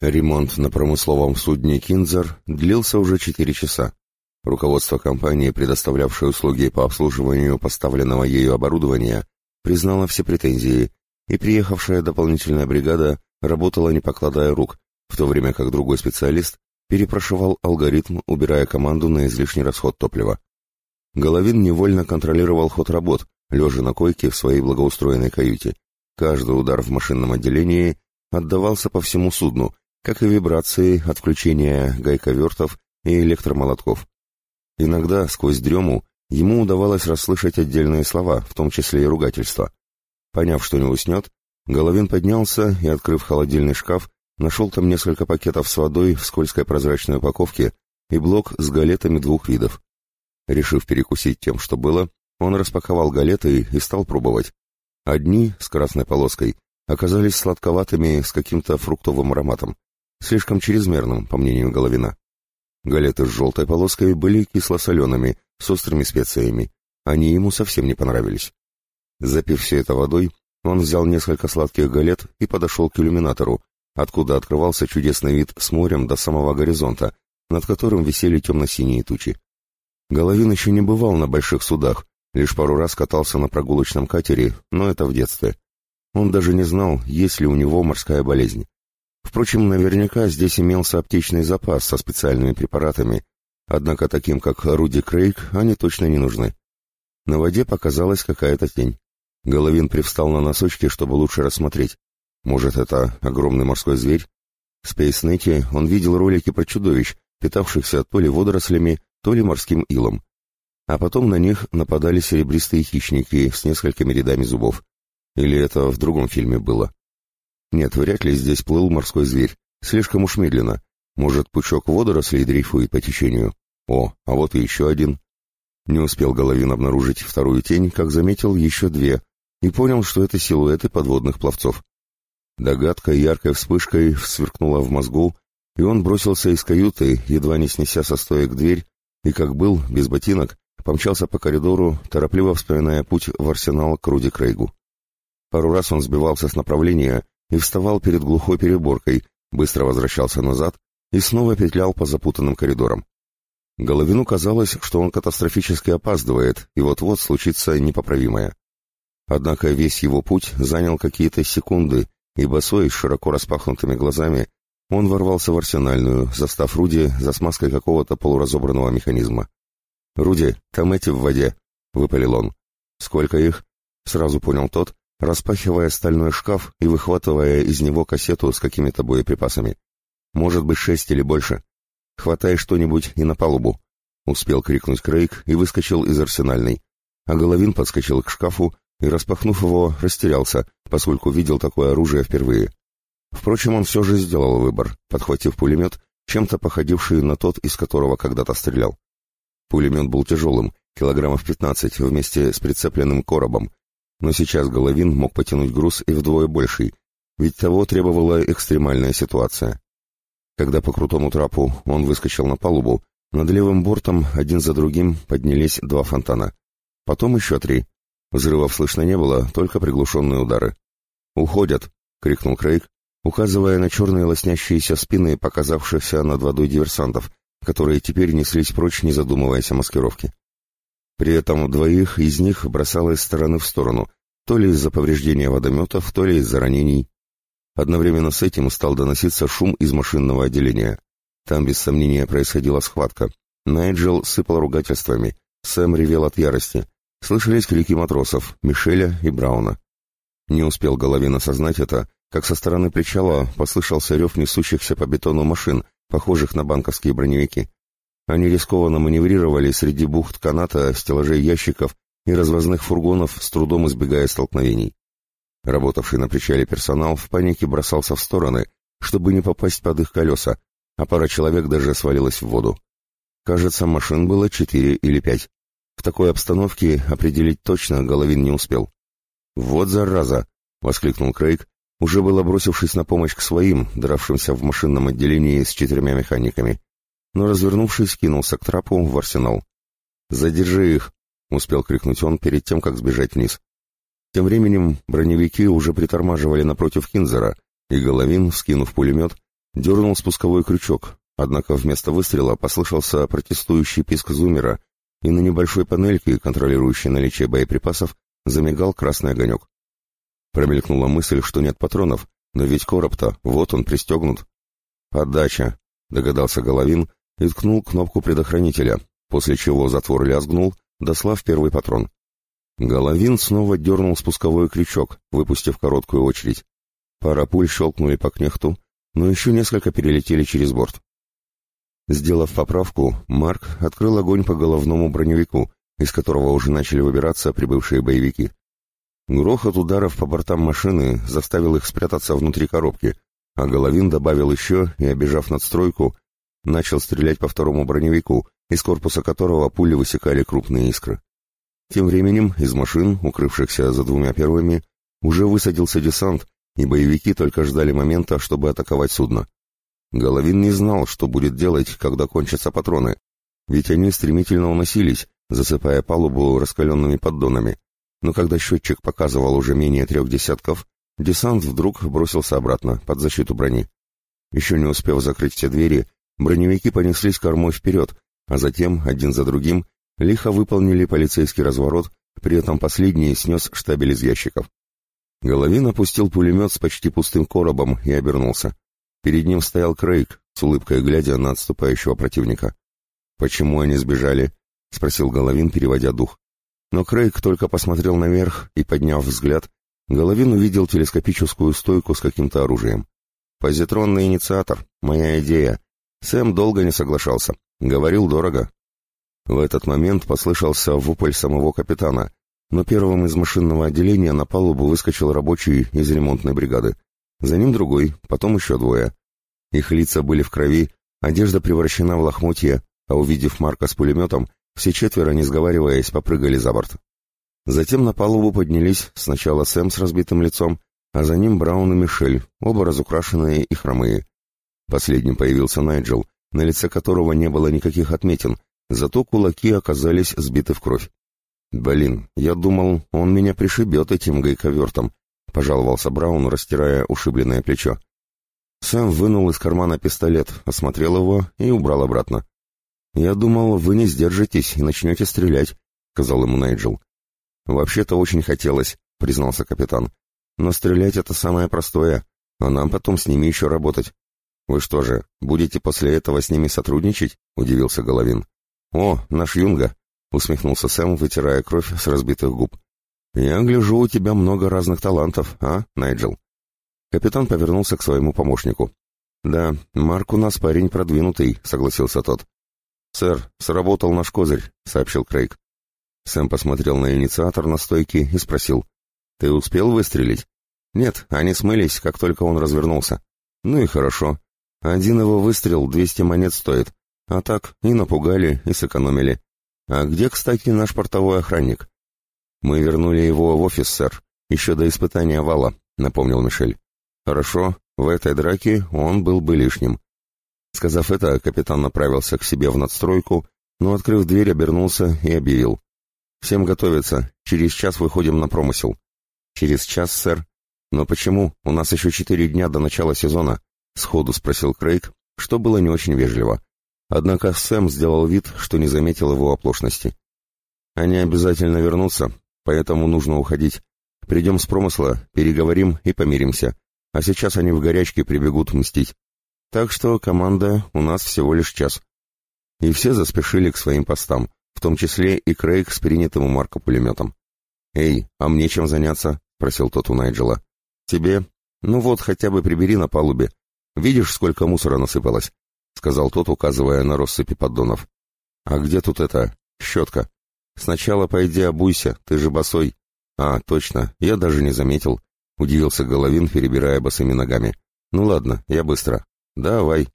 Ремонт на промысловом судне «Кинзер» длился уже четыре часа. Руководство компании, предоставлявшее услуги по обслуживанию поставленного ею оборудования, признало все претензии, и приехавшая дополнительная бригада работала не покладая рук, в то время как другой специалист перепрошивал алгоритм, убирая команду на излишний расход топлива. Головин невольно контролировал ход работ, лежа на койке в своей благоустроенной каюте. Каждый удар в машинном отделении отдавался по всему судну, как и вибрации от включения гайковертов и электромолотков. Иногда, сквозь дрему, ему удавалось расслышать отдельные слова, в том числе и ругательства. Поняв, что не уснет, Головин поднялся и, открыв холодильный шкаф, нашел там несколько пакетов с водой в скользкой прозрачной упаковке и блок с галетами двух видов. Решив перекусить тем, что было, он распаковал галеты и стал пробовать. Одни, с красной полоской, оказались сладковатыми с каким-то фруктовым ароматом. Слишком чрезмерным, по мнению Головина. Галеты с желтой полоской были кисло-солеными, с острыми специями. Они ему совсем не понравились. Запив все это водой, он взял несколько сладких галет и подошел к иллюминатору, откуда открывался чудесный вид с морем до самого горизонта, над которым висели темно-синие тучи. Головин еще не бывал на больших судах, лишь пару раз катался на прогулочном катере, но это в детстве. Он даже не знал, есть ли у него морская болезнь. Впрочем, наверняка здесь имелся аптечный запас со специальными препаратами, однако таким, как Руди Крейг, они точно не нужны. На воде показалась какая-то тень. Головин привстал на носочки, чтобы лучше рассмотреть. Может, это огромный морской зверь? В Спейснете он видел ролики про чудовищ, питавшихся то ли водорослями, то ли морским илом. А потом на них нападали серебристые хищники с несколькими рядами зубов. Или это в другом фильме было? Нет, вряд ли здесь плыл морской зверь. Слишком уж медленно. Может, пучок водорослей дрейфует по течению? О, а вот и еще один. Не успел Головин обнаружить вторую тень, как заметил еще две, и понял, что это силуэты подводных пловцов. Догадка яркой вспышкой сверкнула в мозгу, и он бросился из каюты, едва не снеся со стоек дверь, и, как был, без ботинок, помчался по коридору, торопливо вспоминая путь в арсенал к Руди Крейгу. Пару раз он сбивался с направления и вставал перед глухой переборкой, быстро возвращался назад и снова петлял по запутанным коридорам. Головину казалось, что он катастрофически опаздывает, и вот-вот случится непоправимое. Однако весь его путь занял какие-то секунды, и босой, с широко распахнутыми глазами, он ворвался в арсенальную, застав Руди за смазкой какого-то полуразобранного механизма. «Руди, там эти в воде», — выпалил он. «Сколько их?» — сразу понял тот, распахивая стальной шкаф и выхватывая из него кассету с какими-то боеприпасами. «Может быть, шесть или больше. Хватай что-нибудь и на палубу», — успел крикнуть Крейг и выскочил из арсенальной. А Головин подскочил к шкафу и, распахнув его, растерялся, поскольку видел такое оружие впервые. Впрочем, он все же сделал выбор, подхватив пулемет, чем-то походивший на тот, из которого когда-то стрелял. Пулемет был тяжелым, килограммов пятнадцать, вместе с прицепленным коробом, но сейчас Головин мог потянуть груз и вдвое больший, ведь того требовала экстремальная ситуация. Когда по крутому трапу он выскочил на палубу, над левым бортом один за другим поднялись два фонтана. Потом еще три. Взрывов слышно не было, только приглушенные удары. «Уходят!» — крикнул Крейг, указывая на черные лоснящиеся спины показавшихся над водой диверсантов, которые теперь неслись прочь, не задумываясь о маскировке. При этом двоих из них бросало из стороны в сторону, то ли из-за повреждения водометов, то ли из-за ранений. Одновременно с этим стал доноситься шум из машинного отделения. Там, без сомнения, происходила схватка. Найджел сыпал ругательствами, Сэм ревел от ярости. Слышались крики матросов, Мишеля и Брауна. Не успел Головин осознать это, как со стороны причала послышался рев несущихся по бетону машин, похожих на банковские броневики. Они рискованно маневрировали среди бухт каната, стеллажей ящиков и развозных фургонов, с трудом избегая столкновений. Работавший на причале персонал в панике бросался в стороны, чтобы не попасть под их колеса, а пара человек даже свалилась в воду. Кажется, машин было четыре или пять. В такой обстановке определить точно Головин не успел. «Вот зараза!» — воскликнул Крейг, уже было бросившись на помощь к своим, дравшимся в машинном отделении с четырьмя механиками но, развернувшись, кинулся к трапу в арсенал. «Задержи их!» — успел крикнуть он перед тем, как сбежать вниз. Тем временем броневики уже притормаживали напротив Хинзера, и Головин, скинув пулемет, дернул спусковой крючок, однако вместо выстрела послышался протестующий писк зумера, и на небольшой панельке, контролирующей наличие боеприпасов, замигал красный огонек. Промелькнула мысль, что нет патронов, но ведь короб-то, вот он, пристегнут. «Подача», — догадался Головин и ткнул кнопку предохранителя, после чего затвор лязгнул, дослав первый патрон. Головин снова дернул спусковой крючок, выпустив короткую очередь. Пара пуль щелкнули по кнехту, но еще несколько перелетели через борт. Сделав поправку, Марк открыл огонь по головному броневику, из которого уже начали выбираться прибывшие боевики. Грохот ударов по бортам машины заставил их спрятаться внутри коробки, а Головин добавил еще и, обежав надстройку, начал стрелять по второму броневику, из корпуса которого пули высекали крупные искры. Тем временем из машин, укрывшихся за двумя первыми, уже высадился десант, и боевики только ждали момента, чтобы атаковать судно. Головин не знал, что будет делать, когда кончатся патроны, ведь они стремительно уносились, засыпая палубу раскаленными поддонами. Но когда счетчик показывал уже менее трех десятков, десант вдруг бросился обратно, под защиту брони. Еще не успев закрыть все двери, броневики понеслись кормой вперед, а затем, один за другим, лихо выполнили полицейский разворот, при этом последний снес штабель из ящиков. Головин опустил пулемет с почти пустым коробом и обернулся. Перед ним стоял Крейг, с улыбкой глядя на отступающего противника. «Почему они сбежали?» — спросил Головин, переводя дух. Но Крейг только посмотрел наверх и, подняв взгляд, Головин увидел телескопическую стойку с каким-то оружием. «Позитронный инициатор. Моя идея. Сэм долго не соглашался. Говорил дорого». В этот момент послышался вопль самого капитана, но первым из машинного отделения на палубу выскочил рабочий из ремонтной бригады. За ним другой, потом еще двое. Их лица были в крови, одежда превращена в лохмотья, а увидев Марка с пулеметом, все четверо, не сговариваясь, попрыгали за борт. Затем на палубу поднялись сначала Сэм с разбитым лицом, а за ним Браун и Мишель, оба разукрашенные и хромые. Последним появился Найджел, на лице которого не было никаких отметин, зато кулаки оказались сбиты в кровь. «Блин, я думал, он меня пришибет этим гайковертом», — пожаловался Браун, растирая ушибленное плечо. Сэм вынул из кармана пистолет, осмотрел его и убрал обратно. «Я думал, вы не сдержитесь и начнете стрелять», — сказал ему Найджел. «Вообще-то очень хотелось», — признался капитан. «Но стрелять — это самое простое, а нам потом с ними еще работать». «Вы что же, будете после этого с ними сотрудничать?» — удивился Головин. «О, наш Юнга», — усмехнулся Сэм, вытирая кровь с разбитых губ. «Я гляжу, у тебя много разных талантов, а, Найджел?» Капитан повернулся к своему помощнику. «Да, Марк у нас парень продвинутый», — согласился тот. «Сэр, сработал наш козырь», — сообщил Крейг. Сэм посмотрел на инициатор на стойке и спросил. «Ты успел выстрелить?» «Нет, они смылись, как только он развернулся». «Ну и хорошо. Один его выстрел двести монет стоит. А так, и напугали, и сэкономили. А где, кстати, наш портовой охранник?» «Мы вернули его в офис, сэр, еще до испытания вала», — напомнил Мишель. «Хорошо, в этой драке он был бы лишним. Сказав это, капитан направился к себе в надстройку, но, открыв дверь, обернулся и объявил. «Всем готовиться. Через час выходим на промысел». «Через час, сэр?» «Но почему? У нас еще четыре дня до начала сезона», — сходу спросил Крейг, что было не очень вежливо. Однако Сэм сделал вид, что не заметил его оплошности. «Они обязательно вернутся, поэтому нужно уходить. Придем с промысла, переговорим и помиримся. А сейчас они в горячке прибегут мстить. Так что команда у нас всего лишь час. И все заспешили к своим постам, в том числе и Крейг с принятым у Марка пулеметом. «Эй, а мне чем заняться?» — просил тот у Найджела. «Тебе? Ну вот, хотя бы прибери на палубе. Видишь, сколько мусора насыпалось?» — сказал тот, указывая на россыпи поддонов. «А где тут это? Щетка. Сначала пойди обуйся, ты же босой». «А, точно, я даже не заметил», — удивился Головин, перебирая босыми ногами. «Ну ладно, я быстро». «Давай»,